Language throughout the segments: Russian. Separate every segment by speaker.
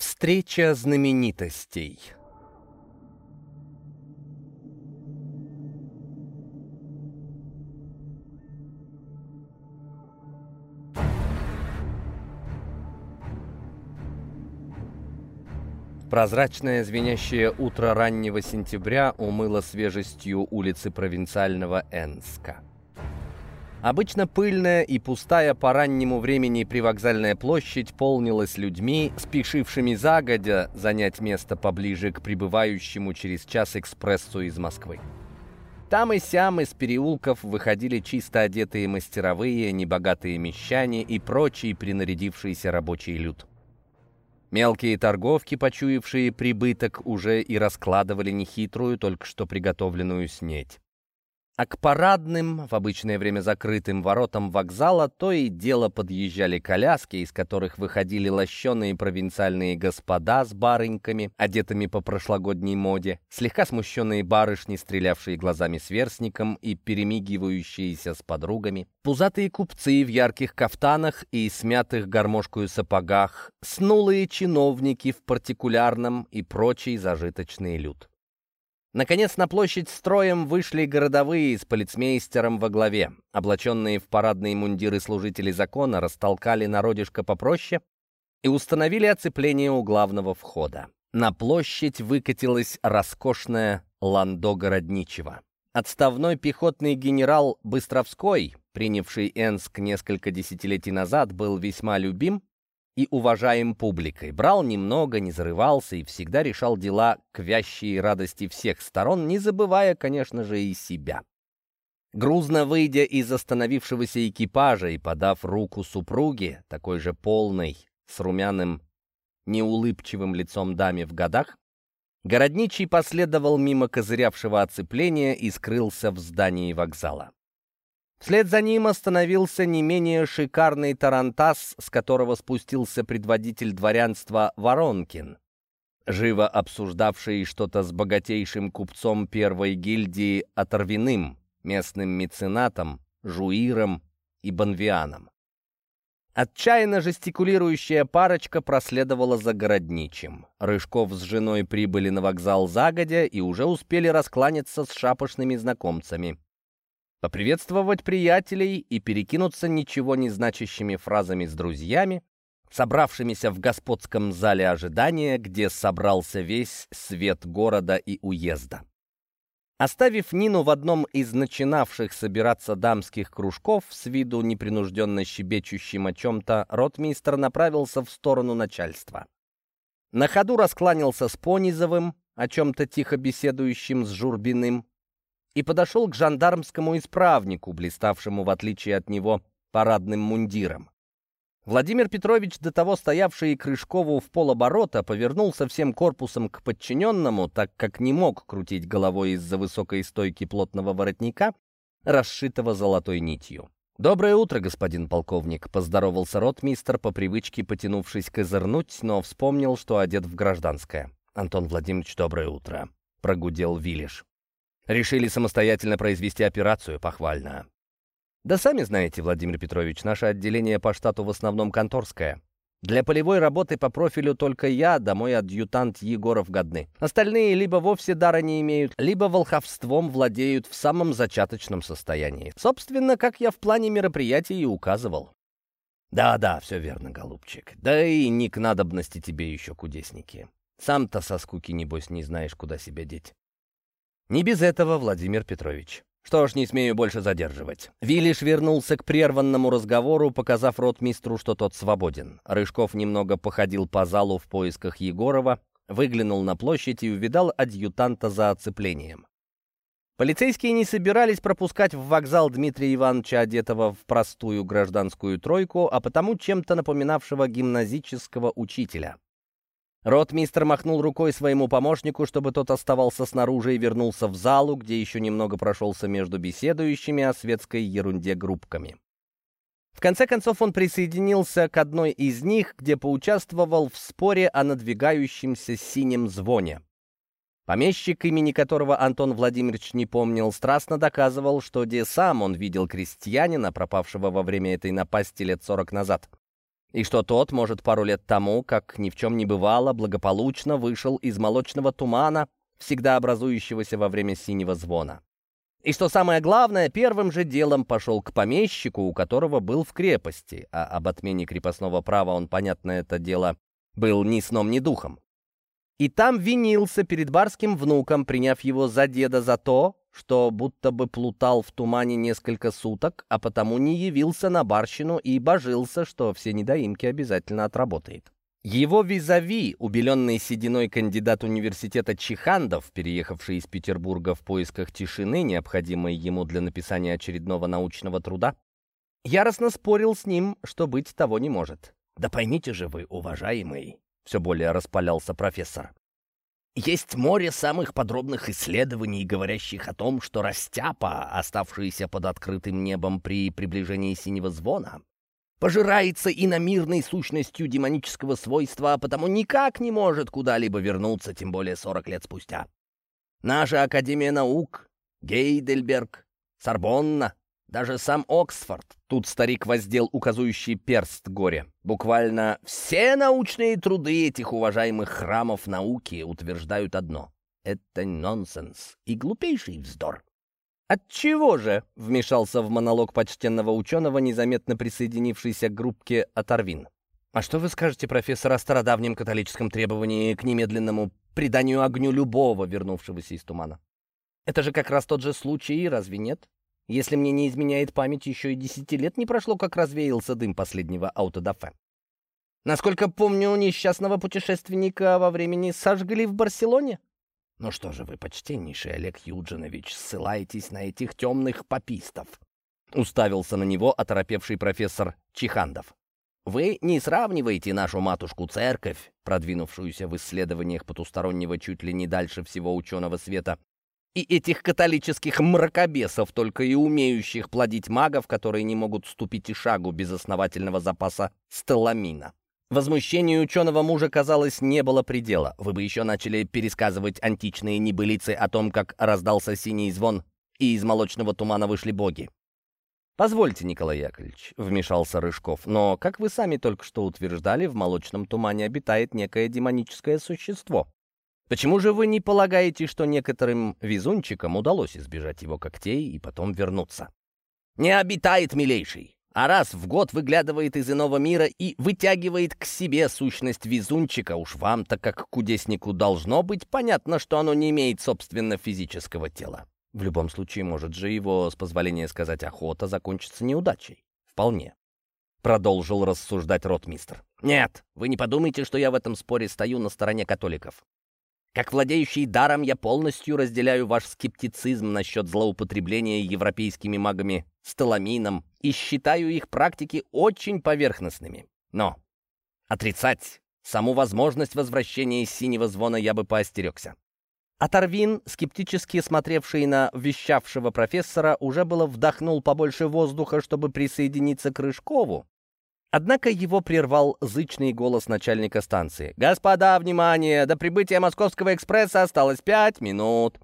Speaker 1: Встреча знаменитостей Прозрачное звенящее утро раннего сентября умыло свежестью улицы провинциального Энска. Обычно пыльная и пустая по раннему времени привокзальная площадь полнилась людьми, спешившими загодя занять место поближе к прибывающему через час экспрессу из Москвы. Там и сям из переулков выходили чисто одетые мастеровые, небогатые мещане и прочий принарядившийся рабочий люд. Мелкие торговки, почуявшие прибыток, уже и раскладывали нехитрую, только что приготовленную снеть. А к парадным, в обычное время закрытым воротам вокзала, то и дело подъезжали коляски, из которых выходили лощеные провинциальные господа с барыньками, одетыми по прошлогодней моде, слегка смущенные барышни, стрелявшие глазами сверстником и перемигивающиеся с подругами, пузатые купцы в ярких кафтанах и смятых гармошкою сапогах, снулые чиновники в партикулярном и прочий зажиточный люд. Наконец на площадь строем вышли городовые с полицмейстером во главе. Облаченные в парадные мундиры служители закона растолкали народишко попроще и установили оцепление у главного входа. На площадь выкатилась роскошная ландо городничего. Отставной пехотный генерал Быстровской, принявший Энск несколько десятилетий назад, был весьма любим и уважаем публикой. Брал немного, не зарывался и всегда решал дела к вящей радости всех сторон, не забывая, конечно же, и себя. Грузно выйдя из остановившегося экипажа и подав руку супруге, такой же полной, с румяным, неулыбчивым лицом даме в годах, Городничий последовал мимо козырявшего оцепления и скрылся в здании вокзала. Вслед за ним остановился не менее шикарный тарантас, с которого спустился предводитель дворянства Воронкин, живо обсуждавший что-то с богатейшим купцом первой гильдии Оторвиным, местным меценатом, жуиром и банвианом. Отчаянно жестикулирующая парочка проследовала за городничим. Рыжков с женой прибыли на вокзал загодя и уже успели раскланяться с шапошными знакомцами поприветствовать приятелей и перекинуться ничего не значащими фразами с друзьями, собравшимися в господском зале ожидания, где собрался весь свет города и уезда. Оставив Нину в одном из начинавших собираться дамских кружков с виду непринужденно щебечущим о чем-то, ротмистр направился в сторону начальства. На ходу раскланялся с Понизовым, о чем-то тихо беседующим с Журбиным, и подошел к жандармскому исправнику, блиставшему, в отличие от него, парадным мундиром. Владимир Петрович, до того стоявший Крышкову в полоборота, повернулся всем корпусом к подчиненному, так как не мог крутить головой из-за высокой стойки плотного воротника, расшитого золотой нитью. «Доброе утро, господин полковник», — поздоровался ротмистер, по привычке потянувшись козырнуть, но вспомнил, что одет в гражданское. «Антон Владимирович, доброе утро», — прогудел Вилиш. Решили самостоятельно произвести операцию, похвально. Да сами знаете, Владимир Петрович, наше отделение по штату в основном конторское. Для полевой работы по профилю только я, да мой адъютант Егоров годны. Остальные либо вовсе дара не имеют, либо волховством владеют в самом зачаточном состоянии. Собственно, как я в плане мероприятий и указывал. Да-да, все верно, голубчик. Да и не к надобности тебе еще кудесники. Сам-то со скуки, небось, не знаешь, куда себя деть. Не без этого, Владимир Петрович. Что ж, не смею больше задерживать. Вилиш вернулся к прерванному разговору, показав ротмистру, что тот свободен. Рыжков немного походил по залу в поисках Егорова, выглянул на площадь и увидал адъютанта за оцеплением. Полицейские не собирались пропускать в вокзал Дмитрия Ивановича, одетого в простую гражданскую тройку, а потому чем-то напоминавшего гимназического учителя. Ротмистр махнул рукой своему помощнику, чтобы тот оставался снаружи и вернулся в залу, где еще немного прошелся между беседующими о светской ерунде группками. В конце концов он присоединился к одной из них, где поучаствовал в споре о надвигающемся синем звоне. Помещик, имени которого Антон Владимирович не помнил, страстно доказывал, что где сам он видел крестьянина, пропавшего во время этой напасти лет сорок назад. И что тот, может, пару лет тому, как ни в чем не бывало, благополучно вышел из молочного тумана, всегда образующегося во время синего звона. И что самое главное, первым же делом пошел к помещику, у которого был в крепости, а об отмене крепостного права он, понятно, это дело, был ни сном, ни духом. И там винился перед барским внуком, приняв его за деда за то, что будто бы плутал в тумане несколько суток, а потому не явился на барщину и божился, что все недоимки обязательно отработает. Его визави, убеленный сединой кандидат университета Чихандов, переехавший из Петербурга в поисках тишины, необходимой ему для написания очередного научного труда, яростно спорил с ним, что быть того не может. «Да поймите же вы, уважаемый», — все более распалялся профессор, есть море самых подробных исследований, говорящих о том, что растяпа, оставшаяся под открытым небом при приближении синего звона, пожирается иномирной сущностью демонического свойства, а потому никак не может куда-либо вернуться, тем более 40 лет спустя. Наша Академия наук, Гейдельберг, Сорбонна, даже сам Оксфорд. Тут старик воздел указующий перст горе. Буквально все научные труды этих уважаемых храмов науки утверждают одно. Это нонсенс и глупейший вздор. «Отчего же?» — вмешался в монолог почтенного ученого, незаметно присоединившийся к группке Оторвин. «А что вы скажете, профессор, о стародавнем католическом требовании к немедленному преданию огню любого, вернувшегося из тумана? Это же как раз тот же случай, разве нет? Если мне не изменяет память, еще и десяти лет не прошло, как развеялся дым последнего аутодафе. Насколько помню, несчастного путешественника во времени сожгли в Барселоне. Ну что же вы, почтеннейший Олег Юджинович, ссылаетесь на этих темных попистов? Уставился на него оторопевший профессор Чихандов. Вы не сравниваете нашу матушку-церковь, продвинувшуюся в исследованиях потустороннего чуть ли не дальше всего ученого света, и этих католических мракобесов, только и умеющих плодить магов, которые не могут ступить и шагу без основательного запаса стеламина. Возмущению ученого мужа, казалось, не было предела. Вы бы еще начали пересказывать античные небылицы о том, как раздался синий звон, и из молочного тумана вышли боги. «Позвольте, Николай Яковлевич», — вмешался Рыжков, «но, как вы сами только что утверждали, в молочном тумане обитает некое демоническое существо. Почему же вы не полагаете, что некоторым везунчикам удалось избежать его когтей и потом вернуться? Не обитает, милейший, а раз в год выглядывает из иного мира и вытягивает к себе сущность везунчика. Уж вам-то, как кудеснику, должно быть понятно, что оно не имеет собственно физического тела. В любом случае, может же его, с позволения сказать, охота закончится неудачей. Вполне. Продолжил рассуждать ротмистр. «Нет, вы не подумайте, что я в этом споре стою на стороне католиков. Как владеющий даром, я полностью разделяю ваш скептицизм насчет злоупотребления европейскими магами сталамином и считаю их практики очень поверхностными. Но отрицать саму возможность возвращения синего звона я бы поостерегся. Оторвин, скептически смотревший на вещавшего профессора, уже было вдохнул побольше воздуха, чтобы присоединиться к Рыжкову, Однако его прервал зычный голос начальника станции. «Господа, внимание! До прибытия Московского экспресса осталось пять минут!»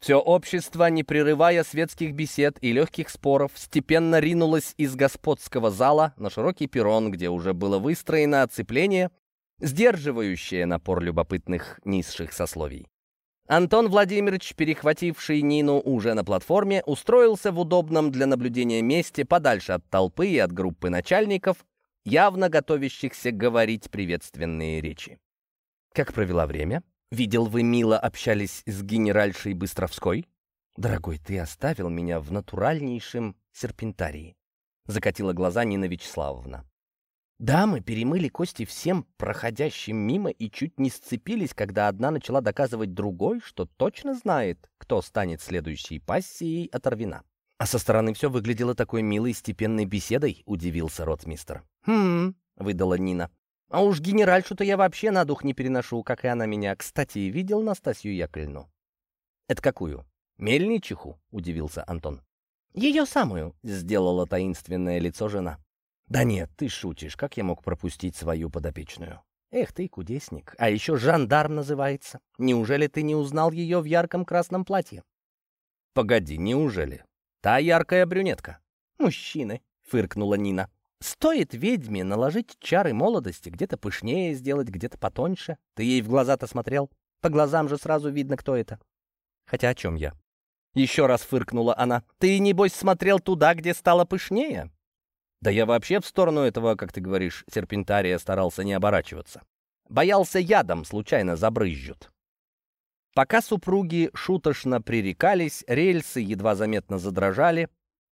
Speaker 1: Все общество, не прерывая светских бесед и легких споров, степенно ринулось из господского зала на широкий перрон, где уже было выстроено оцепление, сдерживающее напор любопытных низших сословий. Антон Владимирович, перехвативший Нину уже на платформе, устроился в удобном для наблюдения месте подальше от толпы и от группы начальников, явно готовящихся говорить приветственные речи. Как провела время? Видел, вы мило общались с генеральшей Быстровской? Дорогой, ты оставил меня в натуральнейшем серпентарии. Закатила глаза Нина Вячеславовна. Дамы перемыли кости всем проходящим мимо и чуть не сцепились, когда одна начала доказывать другой, что точно знает, кто станет следующей пассией оторвина. А со стороны все выглядело такой милой степенной беседой, удивился ротмистер. «Хм», — выдала Нина. «А уж генеральшу-то я вообще на дух не переношу, как и она меня. Кстати, видел Настасью Яковлевну?» «Это какую?» «Мельничиху?» — удивился Антон. «Ее самую», — сделала таинственное лицо жена. «Да нет, ты шутишь. Как я мог пропустить свою подопечную?» «Эх ты, кудесник. А еще жандарм называется. Неужели ты не узнал ее в ярком красном платье?» «Погоди, неужели? Та яркая брюнетка?» «Мужчины», — фыркнула Нина. Стоит ведьме наложить чары молодости, где-то пышнее сделать, где-то потоньше. Ты ей в глаза-то смотрел? По глазам же сразу видно, кто это. Хотя о чем я? Еще раз фыркнула она. Ты, небось, смотрел туда, где стало пышнее? Да я вообще в сторону этого, как ты говоришь, серпентария старался не оборачиваться. Боялся ядом, случайно забрызжут. Пока супруги шуточно пререкались, рельсы едва заметно задрожали,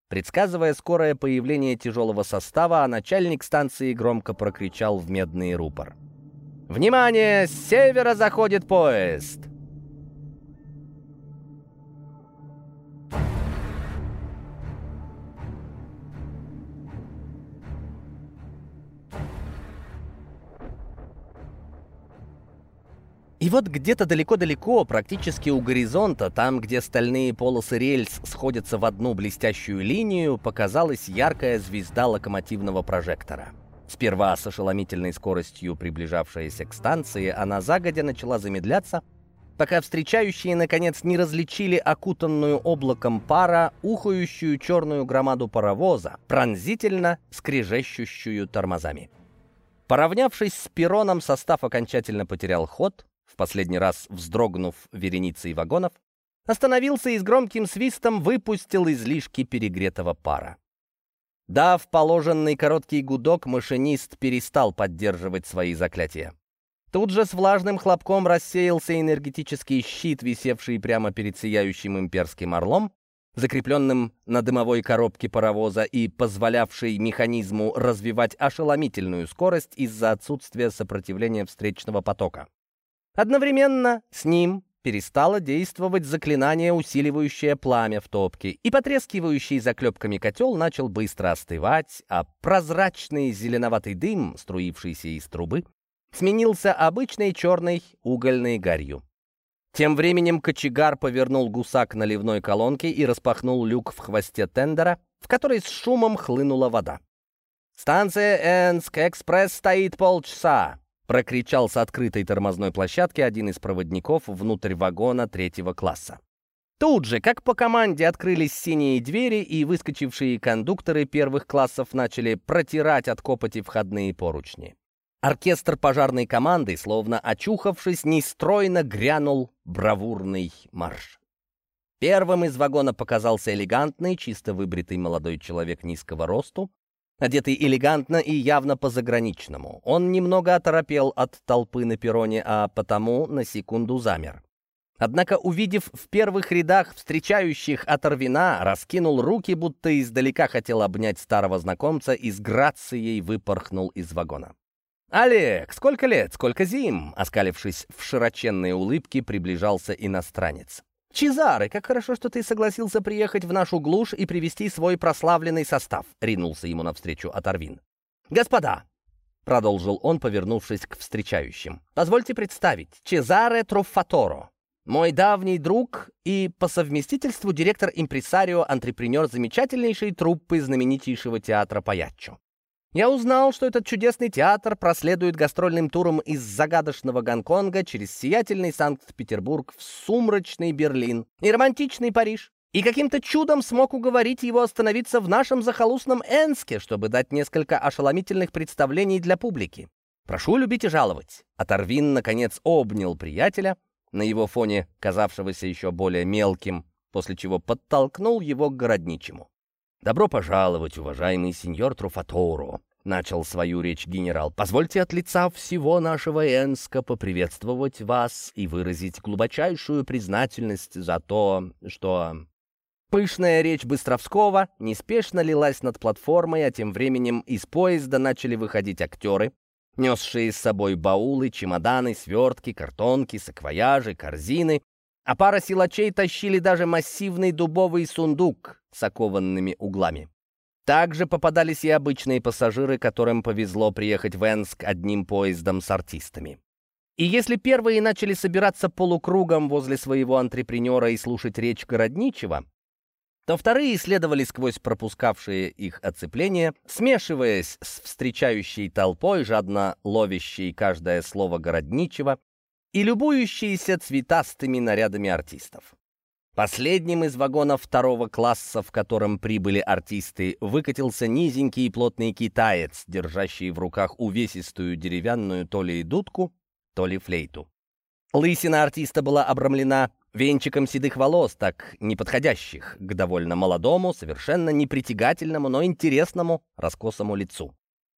Speaker 1: предсказывая скорое появление тяжелого состава, начальник станции громко прокричал в медный рупор. «Внимание! С севера заходит поезд!» И вот где-то далеко-далеко, практически у горизонта, там, где стальные полосы рельс сходятся в одну блестящую линию, показалась яркая звезда локомотивного прожектора. Сперва с ошеломительной скоростью приближавшаяся к станции, она загодя начала замедляться, пока встречающие, наконец, не различили окутанную облаком пара, ухающую черную громаду паровоза, пронзительно скрежещущую тормозами. Поравнявшись с перроном, состав окончательно потерял ход, в последний раз вздрогнув вереницей вагонов, остановился и с громким свистом выпустил излишки перегретого пара. Дав положенный короткий гудок, машинист перестал поддерживать свои заклятия. Тут же с влажным хлопком рассеялся энергетический щит, висевший прямо перед сияющим имперским орлом, закрепленным на дымовой коробке паровоза и позволявший механизму развивать ошеломительную скорость из-за отсутствия сопротивления встречного потока. Одновременно с ним перестало действовать заклинание, усиливающее пламя в топке, и потрескивающий заклепками котел начал быстро остывать, а прозрачный зеленоватый дым, струившийся из трубы, сменился обычной черной угольной гарью. Тем временем кочегар повернул гусак наливной колонки и распахнул люк в хвосте тендера, в который с шумом хлынула вода. «Станция Энск-экспресс стоит полчаса прокричал с открытой тормозной площадки один из проводников внутрь вагона третьего класса. Тут же, как по команде, открылись синие двери, и выскочившие кондукторы первых классов начали протирать от копоти входные поручни. Оркестр пожарной команды, словно очухавшись, нестройно грянул бравурный марш. Первым из вагона показался элегантный, чисто выбритый молодой человек низкого росту, одетый элегантно и явно по-заграничному. Он немного оторопел от толпы на перроне, а потому на секунду замер. Однако, увидев в первых рядах встречающих Оторвина, раскинул руки, будто издалека хотел обнять старого знакомца и с грацией выпорхнул из вагона. «Олег, сколько лет, сколько зим?» Оскалившись в широченные улыбки, приближался иностранец. «Чезаре, как хорошо, что ты согласился приехать в нашу глушь и привести свой прославленный состав», — ринулся ему навстречу Оторвин. «Господа!» — продолжил он, повернувшись к встречающим. «Позвольте представить, Чезаре Труффаторо, мой давний друг и по совместительству директор-импресарио-антрепренер замечательнейшей труппы знаменитейшего театра Паяччо. Я узнал, что этот чудесный театр проследует гастрольным туром из загадочного Гонконга через сиятельный Санкт-Петербург в сумрачный Берлин и романтичный Париж. И каким-то чудом смог уговорить его остановиться в нашем захолустном Энске, чтобы дать несколько ошеломительных представлений для публики. Прошу любить и жаловать. Оторвин, наконец, обнял приятеля, на его фоне казавшегося еще более мелким, после чего подтолкнул его к городничему. «Добро пожаловать, уважаемый сеньор Труфаторо», — начал свою речь генерал. «Позвольте от лица всего нашего Энска поприветствовать вас и выразить глубочайшую признательность за то, что...» Пышная речь Быстровского неспешно лилась над платформой, а тем временем из поезда начали выходить актеры, несшие с собой баулы, чемоданы, свертки, картонки, саквояжи, корзины, а пара силачей тащили даже массивный дубовый сундук, с окованными углами. Также попадались и обычные пассажиры, которым повезло приехать в Энск одним поездом с артистами. И если первые начали собираться полукругом возле своего антрепренера и слушать речь городничего, то вторые следовали сквозь пропускавшие их оцепления, смешиваясь с встречающей толпой, жадно ловящей каждое слово городничего и любующиеся цветастыми нарядами артистов. Последним из вагонов второго класса, в котором прибыли артисты, выкатился низенький и плотный китаец, держащий в руках увесистую деревянную то ли дудку, то ли флейту. Лысина артиста была обрамлена венчиком седых волос, так неподходящих к довольно молодому, совершенно непритягательному, но интересному раскосому лицу.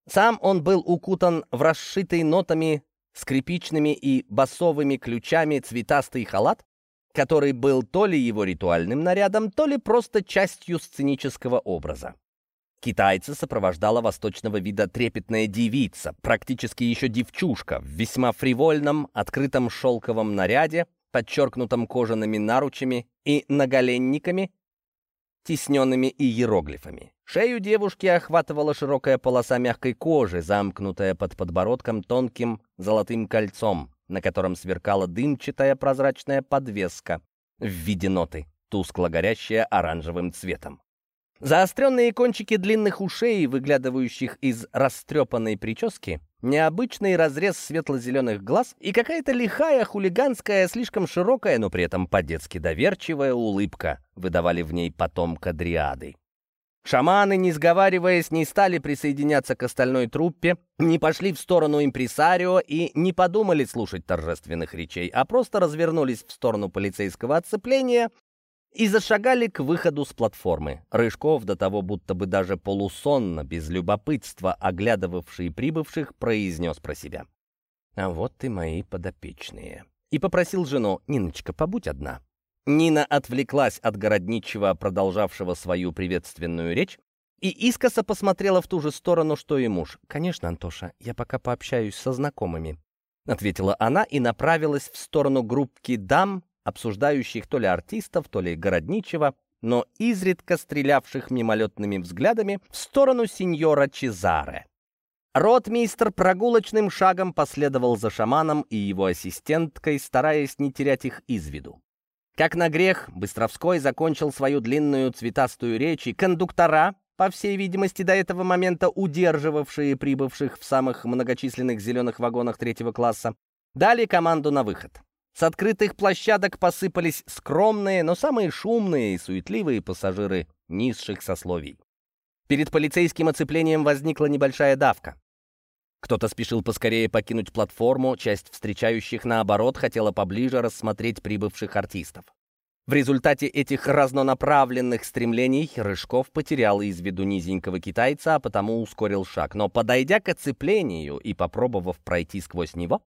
Speaker 1: Сам он был укутан в расшитый нотами, скрипичными и басовыми ключами цветастый халат, который был то ли его ритуальным нарядом, то ли просто частью сценического образа. Китайца сопровождала восточного вида трепетная девица, практически еще девчушка, в весьма фривольном, открытом шелковом наряде, подчеркнутом кожаными наручами и наголенниками, тисненными иероглифами. Шею девушки охватывала широкая полоса мягкой кожи, замкнутая под подбородком тонким золотым кольцом, на котором сверкала дымчатая прозрачная подвеска в виде ноты, тускло горящая оранжевым цветом. Заостренные кончики длинных ушей, выглядывающих из растрепанной прически, необычный разрез светло-зеленых глаз и какая-то лихая, хулиганская, слишком широкая, но при этом по-детски доверчивая улыбка выдавали в ней потомка дриады. Шаманы, не сговариваясь, не стали присоединяться к остальной труппе, не пошли в сторону импресарио и не подумали слушать торжественных речей, а просто развернулись в сторону полицейского отцепления и зашагали к выходу с платформы. Рыжков, до того будто бы даже полусонно, без любопытства, оглядывавший прибывших, произнес про себя. «А вот и мои подопечные». И попросил жену, «Ниночка, побудь одна». Нина отвлеклась от городничего, продолжавшего свою приветственную речь, и искоса посмотрела в ту же сторону, что и муж. «Конечно, Антоша, я пока пообщаюсь со знакомыми», — ответила она и направилась в сторону группки дам, обсуждающих то ли артистов, то ли городничего, но изредка стрелявших мимолетными взглядами в сторону сеньора Чезаре. Ротмейстер прогулочным шагом последовал за шаманом и его ассистенткой, стараясь не терять их из виду. Как на грех, Быстровской закончил свою длинную цветастую речь, и кондуктора, по всей видимости, до этого момента удерживавшие прибывших в самых многочисленных зеленых вагонах третьего класса, дали команду на выход. С открытых площадок посыпались скромные, но самые шумные и суетливые пассажиры низших сословий. Перед полицейским оцеплением возникла небольшая давка. Кто-то спешил поскорее покинуть платформу, часть встречающих, наоборот, хотела поближе рассмотреть прибывших артистов. В результате этих разнонаправленных стремлений Рыжков потерял из виду низенького китайца, а потому ускорил шаг. Но, подойдя к оцеплению и попробовав пройти сквозь него,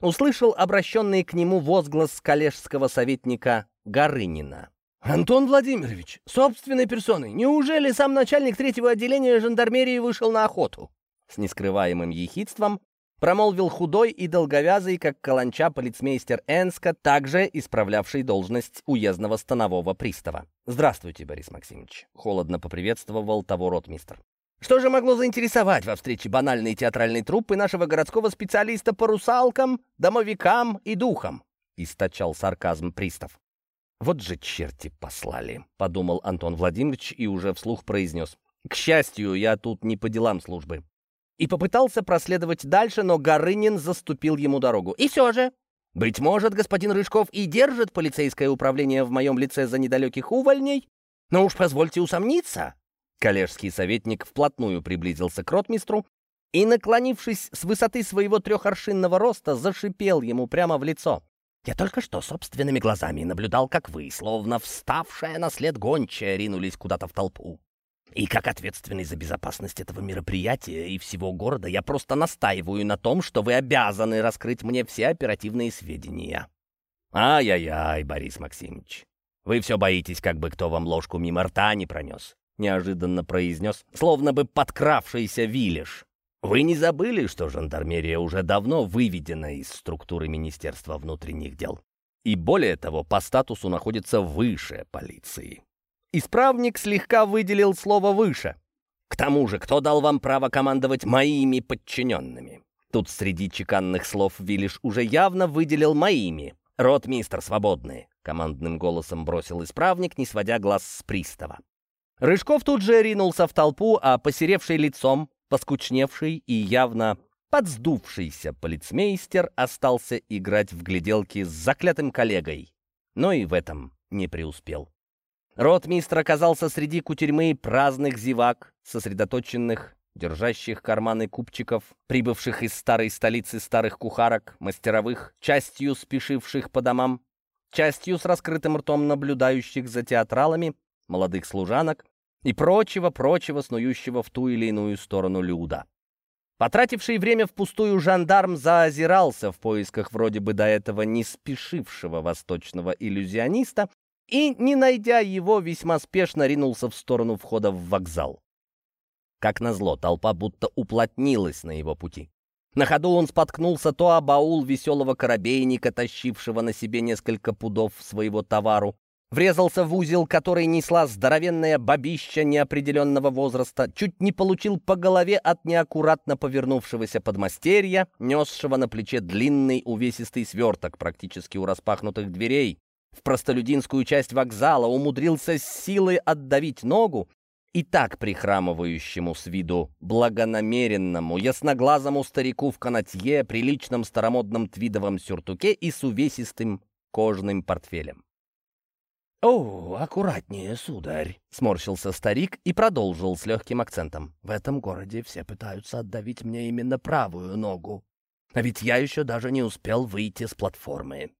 Speaker 1: услышал обращенный к нему возглас коллежского советника Горынина. «Антон Владимирович, собственной персоной, неужели сам начальник третьего отделения жандармерии вышел на охоту?» С нескрываемым ехидством промолвил худой и долговязый, как каланча, полицмейстер Энска, также исправлявший должность уездного станового пристава. «Здравствуйте, Борис Максимович», — холодно поприветствовал того ротмистр. Что же могло заинтересовать во встрече банальной театральной труппы нашего городского специалиста по русалкам, домовикам и духам? Источал сарказм пристав. Вот же черти послали, подумал Антон Владимирович и уже вслух произнес. К счастью, я тут не по делам службы. И попытался проследовать дальше, но Горынин заступил ему дорогу. И все же, быть может, господин Рыжков и держит полицейское управление в моем лице за недалеких увольней, но уж позвольте усомниться, Коллежский советник вплотную приблизился к ротмистру и, наклонившись с высоты своего трехоршинного роста, зашипел ему прямо в лицо. «Я только что собственными глазами наблюдал, как вы, словно вставшая на след гончая, ринулись куда-то в толпу. И как ответственный за безопасность этого мероприятия и всего города, я просто настаиваю на том, что вы обязаны раскрыть мне все оперативные сведения». «Ай-яй-яй, Борис Максимович, вы все боитесь, как бы кто вам ложку мимо рта не пронес неожиданно произнес, словно бы подкравшийся Вилиш. «Вы не забыли, что жандармерия уже давно выведена из структуры Министерства внутренних дел? И более того, по статусу находится выше полиции». Исправник слегка выделил слово «выше». «К тому же, кто дал вам право командовать моими подчиненными?» Тут среди чеканных слов Вилиш уже явно выделил «моими». «Ротмистр, свободный!» — командным голосом бросил исправник, не сводя глаз с пристава. Рыжков тут же ринулся в толпу, а посеревший лицом, поскучневший и явно подсдувшийся полицмейстер остался играть в гляделки с заклятым коллегой, но и в этом не преуспел. Ротмистр оказался среди кутерьмы праздных зевак, сосредоточенных, держащих карманы купчиков, прибывших из старой столицы старых кухарок, мастеровых, частью спешивших по домам, частью с раскрытым ртом наблюдающих за театралами, молодых служанок и прочего-прочего, снующего в ту или иную сторону люда. Потративший время впустую жандарм заозирался в поисках вроде бы до этого не спешившего восточного иллюзиониста и, не найдя его, весьма спешно ринулся в сторону входа в вокзал. Как назло, толпа будто уплотнилась на его пути. На ходу он споткнулся то о баул веселого корабейника, тащившего на себе несколько пудов своего товару, врезался в узел, который несла здоровенная бабища неопределенного возраста, чуть не получил по голове от неаккуратно повернувшегося подмастерья, несшего на плече длинный увесистый сверток практически у распахнутых дверей. В простолюдинскую часть вокзала умудрился с силой отдавить ногу, и так прихрамывающему с виду благонамеренному, ясноглазому старику в канатье, приличном старомодном твидовом сюртуке и с увесистым кожаным портфелем.
Speaker 2: «О, аккуратнее, сударь!» — сморщился старик и продолжил с легким акцентом. «В этом городе все пытаются отдавить мне именно правую ногу. А ведь я еще даже не успел выйти с платформы».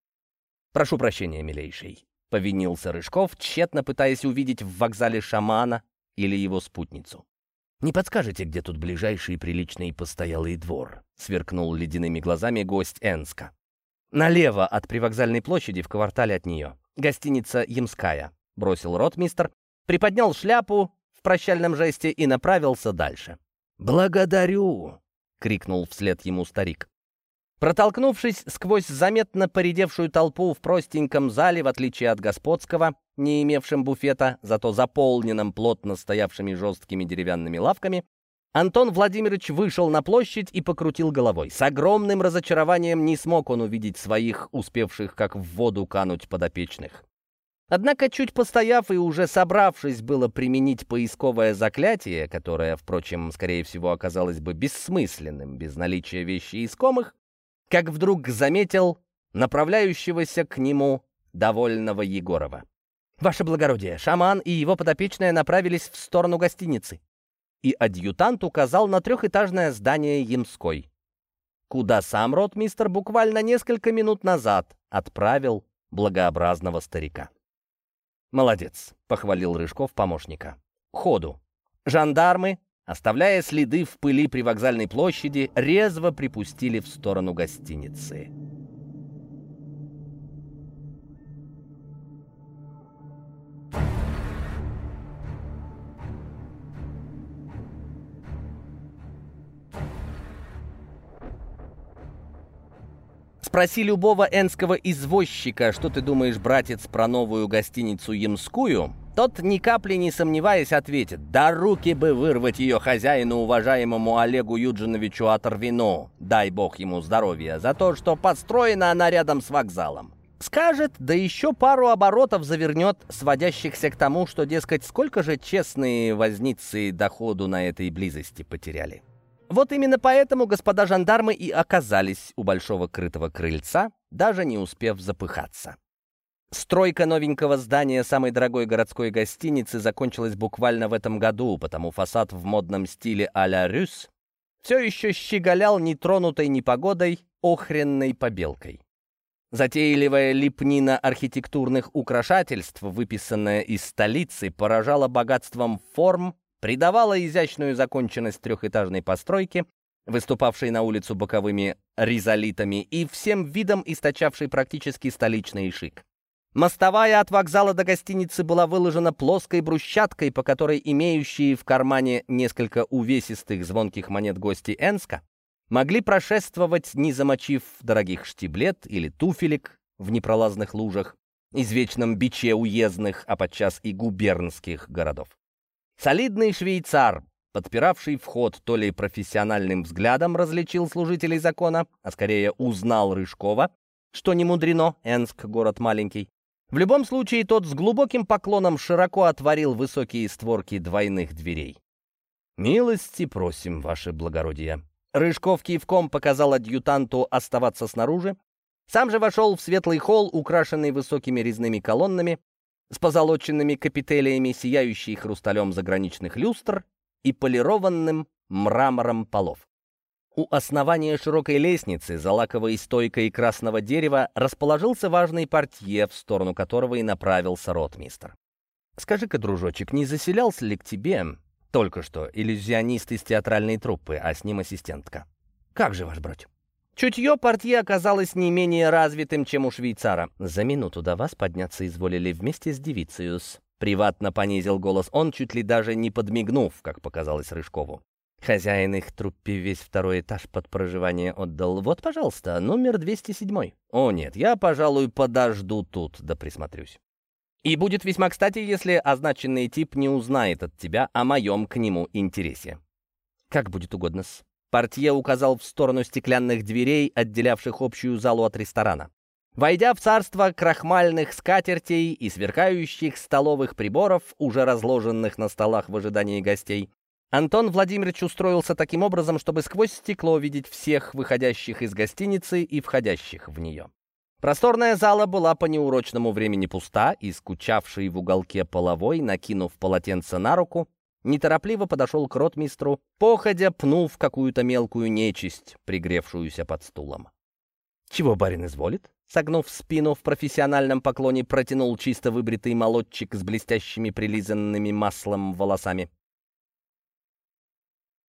Speaker 1: «Прошу прощения, милейший», — повинился Рыжков, тщетно пытаясь увидеть в вокзале шамана или его спутницу.
Speaker 2: «Не подскажете, где тут ближайший приличный постоялый двор?» — сверкнул ледяными глазами гость Энска.
Speaker 1: «Налево от привокзальной площади в квартале от нее. Гостиница «Ямская», — бросил ротмистер, приподнял шляпу в прощальном жесте и направился дальше.
Speaker 2: «Благодарю!» — крикнул вслед ему старик.
Speaker 1: Протолкнувшись сквозь заметно поредевшую толпу в простеньком зале, в отличие от господского, не имевшем буфета, зато заполненном плотно стоявшими жесткими деревянными лавками, Антон Владимирович вышел на площадь и покрутил головой. С огромным разочарованием не смог он увидеть своих, успевших как в воду кануть подопечных. Однако, чуть постояв и уже собравшись было применить поисковое заклятие, которое, впрочем, скорее всего, оказалось бы бессмысленным без наличия вещей искомых, как вдруг заметил направляющегося к нему довольного Егорова. «Ваше благородие, шаман и его подопечная направились в сторону гостиницы и адъютант указал на трехэтажное здание Ямской, куда сам ротмистер буквально несколько минут назад отправил благообразного старика. «Молодец», — похвалил Рыжков помощника. «Ходу. Жандармы, оставляя следы в пыли при вокзальной площади, резво припустили в сторону гостиницы». Спроси любого энского извозчика, что ты думаешь, братец, про новую гостиницу Ямскую, тот, ни капли не сомневаясь, ответит, да руки бы вырвать ее хозяину, уважаемому Олегу Юджиновичу Оторвину, дай бог ему здоровья, за то, что построена она рядом с вокзалом. Скажет, да еще пару оборотов завернет, сводящихся к тому, что, дескать, сколько же честные возницы доходу на этой близости потеряли. Вот именно поэтому господа жандармы и оказались у большого крытого крыльца, даже не успев запыхаться. Стройка новенького здания самой дорогой городской гостиницы закончилась буквально в этом году, потому фасад в модном стиле а-ля Рюс все еще щеголял нетронутой непогодой охренной побелкой. Затейливая лепнина архитектурных украшательств, выписанная из столицы, поражала богатством форм придавала изящную законченность трехэтажной постройки, выступавшей на улицу боковыми ризолитами и всем видом источавшей практически столичный шик. Мостовая от вокзала до гостиницы была выложена плоской брусчаткой, по которой имеющие в кармане несколько увесистых звонких монет гости Энска могли прошествовать, не замочив дорогих штиблет или туфелек в непролазных лужах, извечном биче уездных, а подчас и губернских городов. Солидный швейцар, подпиравший вход то ли профессиональным взглядом различил служителей закона, а скорее узнал Рыжкова, что не мудрено, Энск — город маленький. В любом случае, тот с глубоким поклоном широко отворил высокие створки двойных дверей. «Милости просим, ваше благородие». Рыжков кивком показал адъютанту оставаться снаружи, Сам же вошел в светлый холл, украшенный высокими резными колоннами, с позолоченными капителями, сияющий хрусталем заграничных люстр и полированным мрамором полов. У основания широкой лестницы за лаковой стойкой красного дерева расположился важный портье, в сторону которого и направился ротмистр. «Скажи-ка, дружочек, не заселялся ли к тебе только что иллюзионист из театральной труппы, а с ним ассистентка? Как же ваш бродь?» Чутье портье оказалось не менее развитым, чем у швейцара. За минуту до вас подняться изволили вместе с девицеюс. Приватно понизил голос он, чуть ли даже не подмигнув, как показалось Рыжкову. Хозяин их труппе весь второй этаж под проживание отдал. Вот, пожалуйста, номер 207. О, нет, я, пожалуй, подожду тут, да присмотрюсь. И будет весьма кстати, если означенный тип не узнает от тебя о моем к нему интересе. Как будет угодно-с. Портье указал в сторону стеклянных дверей, отделявших общую залу от ресторана. Войдя в царство крахмальных скатертей и сверкающих столовых приборов, уже разложенных на столах в ожидании гостей, Антон Владимирович устроился таким образом, чтобы сквозь стекло видеть всех выходящих из гостиницы и входящих в нее. Просторная зала была по неурочному времени пуста, и скучавший в уголке половой, накинув полотенце на руку, неторопливо подошел к ротмистру, походя пнув какую-то мелкую нечисть, пригревшуюся под стулом. «Чего барин изволит?» Согнув спину в профессиональном поклоне, протянул чисто выбритый молотчик с блестящими прилизанными маслом волосами.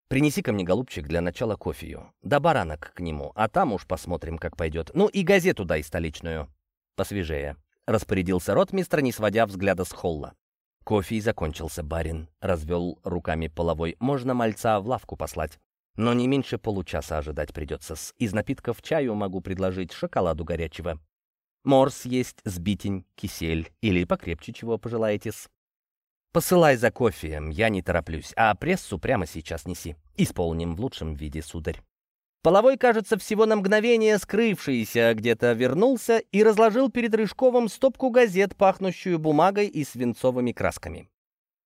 Speaker 1: Принеси ко мне, голубчик, для начала кофею. Да баранок к нему, а там уж посмотрим, как пойдет. Ну и газету дай столичную. Посвежее. Распорядился ротмистр, не сводя взгляда с холла. Кофе закончился, барин. Развел руками половой. Можно мальца в лавку послать. Но не меньше получаса ожидать придется. Из напитков чаю могу предложить шоколаду горячего. Морс есть, сбитень, кисель или покрепче чего пожелаете-с. Посылай за кофеем, я не тороплюсь, а прессу прямо сейчас неси. Исполним в лучшем виде, сударь. Половой, кажется, всего на мгновение скрывшийся где-то вернулся и разложил перед Рыжковым стопку газет, пахнущую бумагой и свинцовыми красками.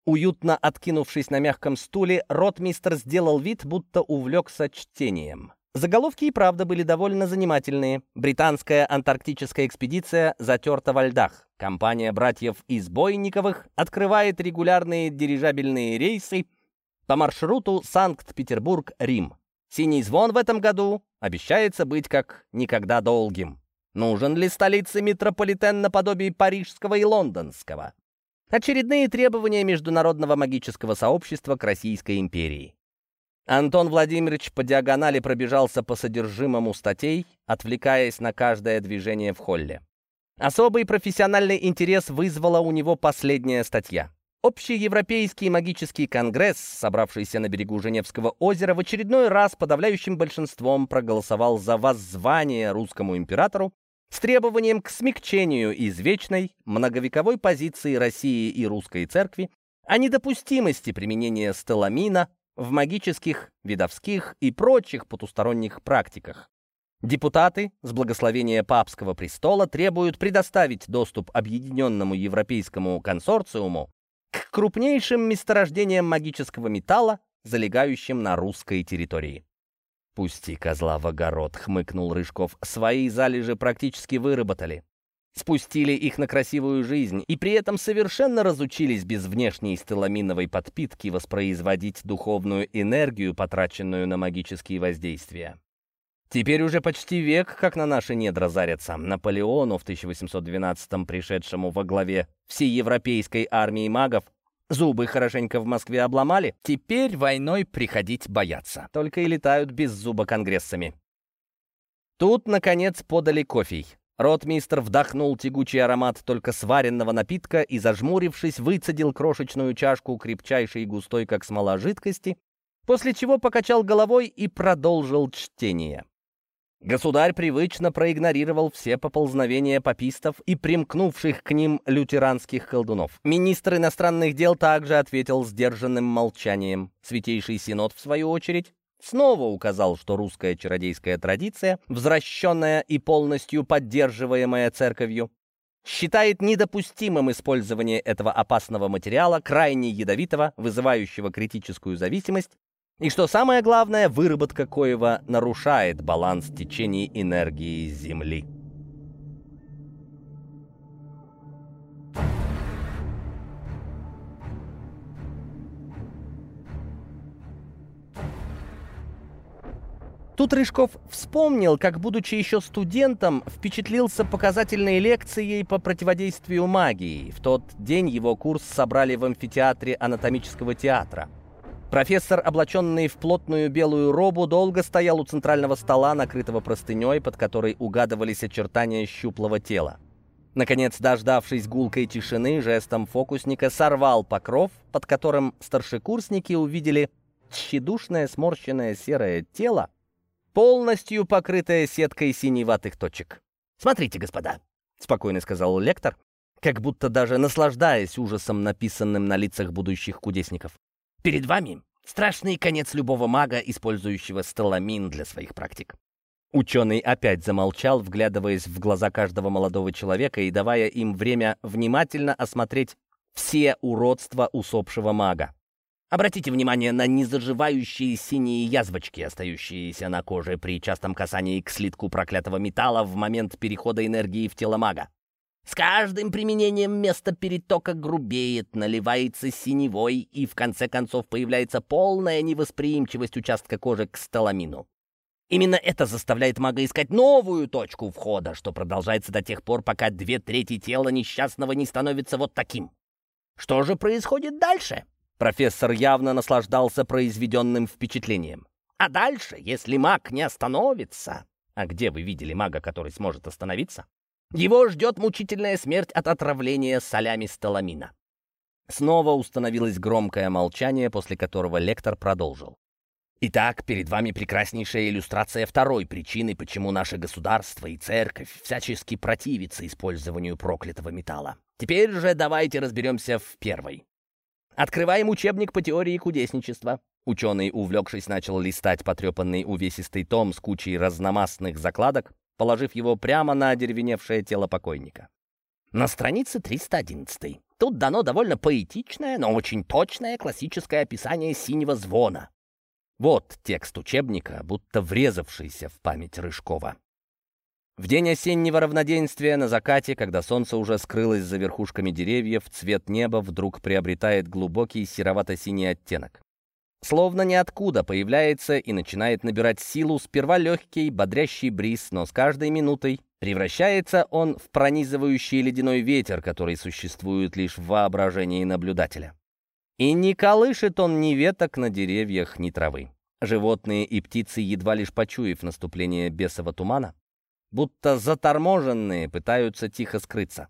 Speaker 1: Уютно откинувшись на мягком стуле, ротмистр сделал вид, будто увлекся чтением. Заголовки и правда были довольно занимательные. Британская антарктическая экспедиция затерта во льдах. Компания братьев Избойниковых открывает регулярные дирижабельные рейсы по маршруту Санкт-Петербург-Рим. Синий звон в этом году обещается быть как никогда долгим. Нужен ли столице метрополитен наподобие парижского и лондонского? Очередные требования Международного магического сообщества к Российской империи. Антон Владимирович по диагонали пробежался по содержимому статей, отвлекаясь на каждое движение в холле. Особый профессиональный интерес вызвала у него последняя статья. Общий европейский магический конгресс, собравшийся на берегу Женевского озера, в очередной раз подавляющим большинством проголосовал за воззвание русскому императору с требованием к смягчению извечной многовековой позиции России и русской церкви о недопустимости применения стеламина в магических, видовских и прочих потусторонних практиках. Депутаты с благословения папского престола требуют предоставить доступ Объединенному Европейскому консорциуму крупнейшим месторождениям магического металла, залегающим на русской территории. «Пусти козла в огород», — хмыкнул Рыжков. «Свои залежи практически выработали спустили их на красивую жизнь и при этом совершенно разучились без внешней стеламиновой подпитки воспроизводить духовную энергию, потраченную на магические воздействия. Теперь уже почти век, как на наши недра зарятся. Наполеону в 1812-м, пришедшему во главе всей европейской армии магов, зубы хорошенько в Москве обломали, теперь войной приходить боятся. Только и летают без зуба конгрессами. Тут, наконец, подали кофей. Ротмистр вдохнул тягучий аромат только сваренного напитка и, зажмурившись, выцедил крошечную чашку крепчайшей и густой, как смола, жидкости, после чего покачал головой и продолжил чтение. Государь привычно проигнорировал все поползновения попистов и примкнувших к ним лютеранских колдунов. Министр иностранных дел также ответил сдержанным молчанием. Святейший Синод, в свою очередь, снова указал, что русская чародейская традиция, возвращенная и полностью поддерживаемая церковью, считает недопустимым использование этого опасного материала, крайне ядовитого, вызывающего критическую зависимость, и что самое главное, выработка коего нарушает баланс течений энергии Земли. Тут Рыжков вспомнил, как, будучи еще студентом, впечатлился показательной лекцией по противодействию магии. В тот день его курс собрали в амфитеатре анатомического театра – Профессор, облаченный в плотную белую робу, долго стоял у центрального стола, накрытого простыней, под которой угадывались очертания щуплого тела. Наконец, дождавшись гулкой тишины, жестом фокусника сорвал покров, под которым старшекурсники увидели тщедушное сморщенное серое тело, полностью покрытое сеткой синеватых точек. «Смотрите, господа», — спокойно сказал лектор, как будто даже наслаждаясь ужасом, написанным на лицах будущих кудесников. «Перед вами страшный конец любого мага, использующего сталамин для своих практик. Ученый опять замолчал, вглядываясь в глаза каждого молодого человека и давая им время внимательно осмотреть все уродства усопшего мага. Обратите внимание на незаживающие синие язвочки, остающиеся на коже при частом касании к слитку проклятого металла в момент перехода энергии в тело мага. С каждым применением место перетока грубеет, наливается синевой, и в конце концов появляется полная невосприимчивость участка кожи к сталамину. Именно это заставляет мага искать новую точку входа, что продолжается до тех пор, пока две трети тела несчастного не становится вот таким. Что же происходит дальше? Профессор явно наслаждался произведенным впечатлением. А дальше, если маг не остановится... А где вы видели мага, который сможет остановиться? Его ждет мучительная смерть от отравления солями сталамина. Снова установилось громкое молчание, после которого лектор продолжил. Итак, перед вами прекраснейшая иллюстрация второй причины, почему наше государство и церковь всячески противятся использованию проклятого металла. Теперь же давайте разберемся в первой. Открываем учебник по теории кудесничества. Ученый, увлекшись, начал листать потрепанный увесистый том с кучей разномастных закладок, положив его прямо на деревеневшее тело покойника. На странице 311. Тут дано довольно поэтичное, но очень точное классическое описание синего звона, вот текст учебника, будто врезавшийся в память Рыжкова. В день осеннего равноденствия на закате, когда солнце уже скрылось за верхушками деревьев, цвет неба вдруг приобретает глубокий серовато-синий оттенок. Словно ниоткуда появляется и начинает набирать силу сперва легкий, бодрящий бриз, но с каждой минутой превращается он в пронизывающий ледяной ветер, который существует лишь в воображении наблюдателя. И не колышет он ни веток на деревьях, ни травы. Животные и птицы, едва лишь почуяв наступление бесового тумана, будто заторможенные, пытаются тихо скрыться.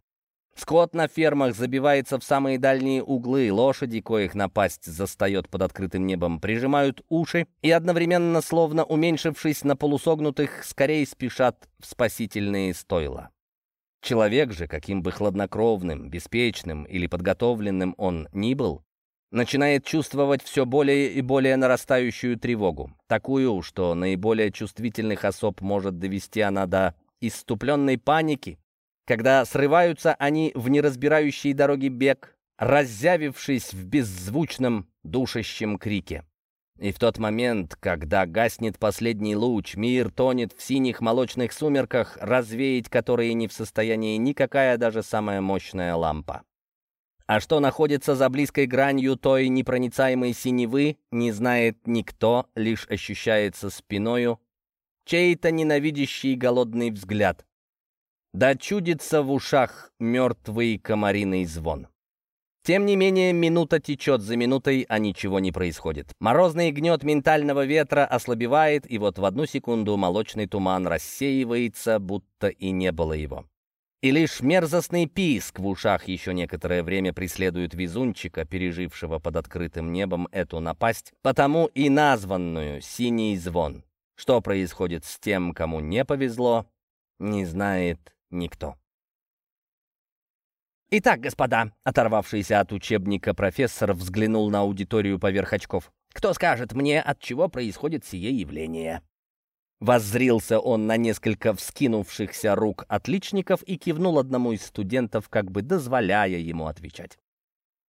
Speaker 1: Скот на фермах забивается в самые дальние углы, лошади, коих напасть застает под открытым небом, прижимают уши и одновременно, словно уменьшившись на полусогнутых, скорее спешат в спасительные стойла. Человек же, каким бы хладнокровным, беспечным или подготовленным он ни был, начинает чувствовать все более и более нарастающую тревогу. Такую, что наиболее чувствительных особ может довести она до иступленной паники, когда срываются они в неразбирающей дороге бег, раззявившись в беззвучном душащем крике. И в тот момент, когда гаснет последний луч, мир тонет в синих молочных сумерках, развеять которые не в состоянии никакая даже самая мощная лампа. А что находится за близкой гранью той непроницаемой синевы, не знает никто, лишь ощущается спиною чей-то ненавидящий голодный взгляд. Да чудится в ушах мертвый комариный звон. Тем не менее, минута течет за минутой, а ничего не происходит. Морозный гнет ментального ветра ослабевает, и вот в одну секунду молочный туман рассеивается, будто и не было его. И лишь мерзостный писк в ушах еще некоторое время преследует везунчика, пережившего под открытым небом эту напасть, потому и названную «синий звон». Что происходит с тем, кому не повезло, не знает никто. «Итак, господа», — оторвавшийся от учебника профессор взглянул на аудиторию поверх очков, «кто скажет мне, от чего происходит сие явление?» Воззрился он на несколько вскинувшихся рук отличников и кивнул одному из студентов, как бы дозволяя ему отвечать.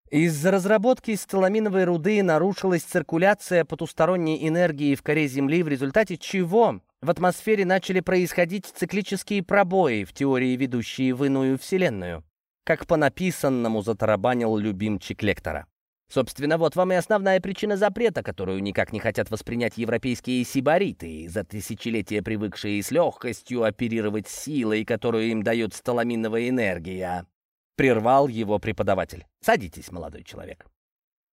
Speaker 1: Из-за разработки сталаминовой руды нарушилась циркуляция потусторонней энергии в коре Земли, в результате чего в атмосфере начали происходить циклические пробои в теории, ведущие в иную Вселенную. Как по написанному затарабанил любимчик лектора.
Speaker 2: Собственно, вот вам и основная причина запрета, которую никак не хотят воспринять европейские сибариты, за тысячелетия привыкшие с легкостью оперировать силой, которую им дает сталаминовая энергия. Прервал его преподаватель. «Садитесь, молодой человек».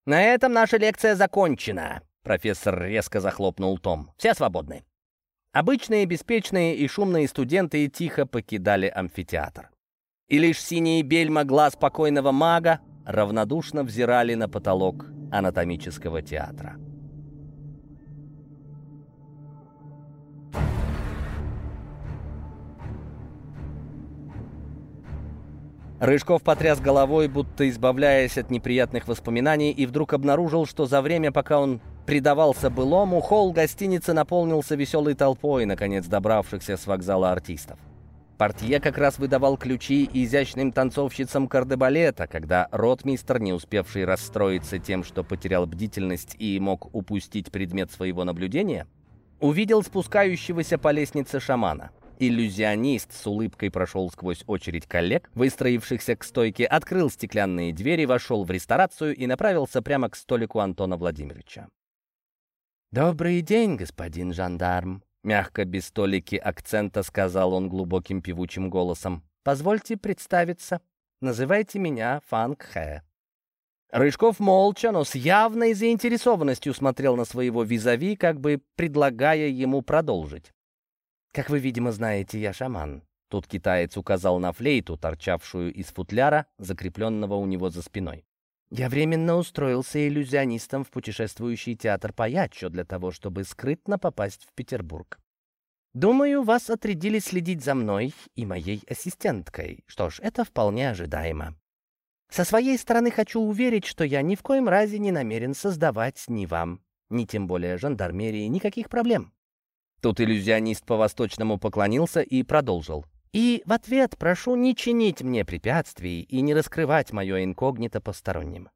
Speaker 2: «На этом наша лекция закончена», — профессор резко захлопнул том. «Все свободны». Обычные, беспечные и шумные студенты тихо покидали амфитеатр. И лишь синие бельма глаз спокойного мага равнодушно взирали на потолок анатомического театра. Рыжков потряс головой, будто избавляясь от неприятных воспоминаний, и вдруг обнаружил, что за время, пока он предавался былому, холл гостиницы наполнился веселой толпой, наконец добравшихся с вокзала артистов. Портье как раз выдавал ключи изящным танцовщицам кардебалета, когда ротмистр, не успевший расстроиться тем, что потерял бдительность и мог упустить предмет своего наблюдения, увидел спускающегося по лестнице шамана. Иллюзионист с улыбкой прошел сквозь очередь коллег, выстроившихся к стойке, открыл стеклянные двери, вошел в ресторацию и направился прямо к столику Антона Владимировича. «Добрый день, господин жандарм», Мягко, без столики акцента, сказал он глубоким певучим голосом. «Позвольте представиться. Называйте меня Фанг Хэ». Рыжков молча, но с явной заинтересованностью смотрел на своего визави, как бы предлагая ему продолжить. «Как вы, видимо, знаете, я шаман». Тут китаец указал на флейту, торчавшую из футляра, закрепленного у него за спиной. Я временно устроился иллюзионистом в путешествующий театр Паячо для того, чтобы скрытно попасть в Петербург. Думаю, вас отрядили следить за мной и моей ассистенткой. Что ж, это вполне ожидаемо. Со своей стороны хочу уверить, что я ни в коем разе не намерен создавать ни вам, ни тем более жандармерии никаких проблем. Тут иллюзионист по-восточному поклонился и продолжил. И в ответ прошу не чинить мне препятствий и не раскрывать мое инкогнито посторонним.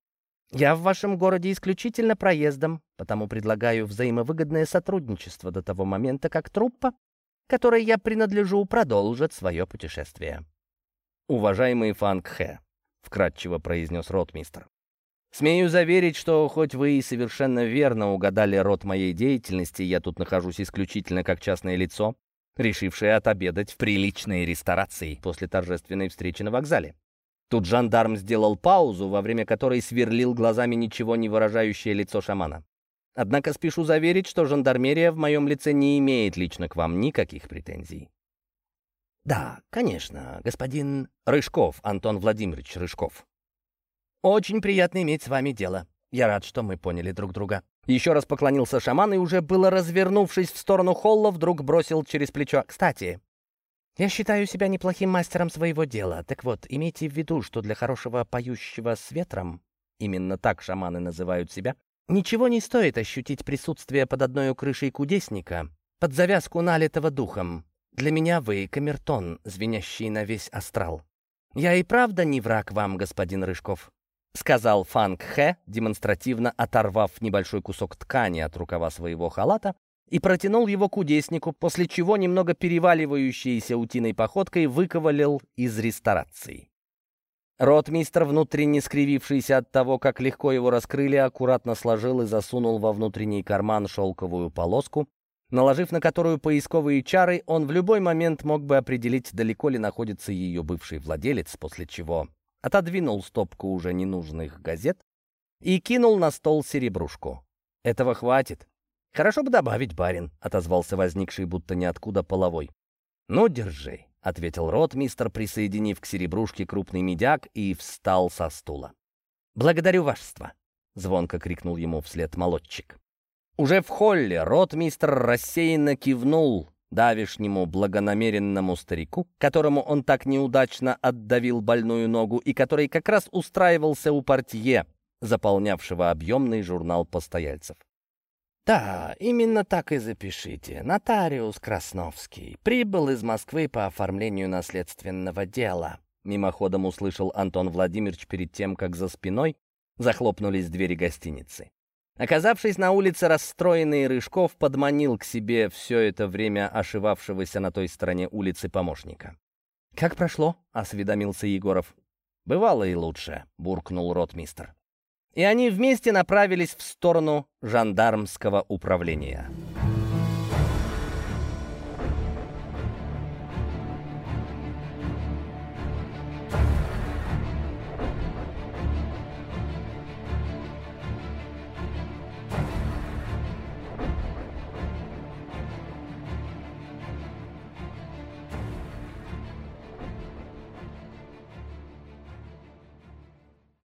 Speaker 2: Я в вашем городе исключительно проездом, потому предлагаю взаимовыгодное сотрудничество до того момента, как труппа, которой я принадлежу, продолжит свое путешествие. «Уважаемый Фанг Хэ», — вкратчиво произнес ротмистр, «смею заверить, что хоть вы и совершенно верно угадали род моей деятельности, я тут нахожусь исключительно как частное лицо, решившая отобедать в приличной ресторации после торжественной встречи на вокзале. Тут жандарм сделал паузу, во время которой сверлил глазами ничего не выражающее лицо шамана. Однако спешу заверить, что жандармерия в моем лице не имеет лично к вам никаких претензий. «Да, конечно, господин Рыжков, Антон Владимирович Рыжков. Очень приятно иметь с вами дело. Я рад, что мы поняли друг друга». Еще раз поклонился шаман и уже было развернувшись в сторону холла, вдруг бросил через плечо. «Кстати, я считаю себя неплохим мастером своего дела. Так вот, имейте в виду, что для хорошего поющего с ветром, именно так шаманы называют себя, ничего не стоит ощутить присутствие под одной крышей кудесника, под завязку налитого духом. Для меня вы — камертон, звенящий на весь астрал. Я и правда не враг вам, господин Рыжков. — сказал Фанг Хэ, демонстративно оторвав небольшой кусок ткани от рукава своего халата и протянул его кудеснику, после чего немного переваливающейся утиной походкой выковалил из ресторации. Ротмистр, внутренне скривившийся от того, как легко его раскрыли, аккуратно сложил и засунул во внутренний карман шелковую полоску, наложив на которую поисковые чары, он в любой момент мог бы определить, далеко ли находится ее бывший владелец, после чего отодвинул стопку уже ненужных газет и кинул на стол серебрушку. «Этого хватит. Хорошо бы добавить, барин», — отозвался возникший будто ниоткуда половой. «Ну, держи», — ответил ротмистр, присоединив к серебрушке крупный медяк и встал со стула. «Благодарю вашество», — звонко крикнул ему вслед молодчик. Уже в холле ротмистр рассеянно кивнул давишнему благонамеренному старику, которому он так неудачно отдавил больную ногу и который как раз устраивался у портье, заполнявшего объемный журнал постояльцев. «Да, именно так и запишите. Нотариус Красновский. Прибыл из Москвы по оформлению наследственного дела», мимоходом услышал Антон Владимирович перед тем, как за спиной захлопнулись двери гостиницы. Оказавшись на улице, расстроенный Рыжков подманил к себе все это время ошивавшегося на той стороне улицы помощника. «Как прошло?» — осведомился Егоров. «Бывало и лучше», — буркнул ротмистр.
Speaker 1: и они вместе направились в сторону жандармского управления.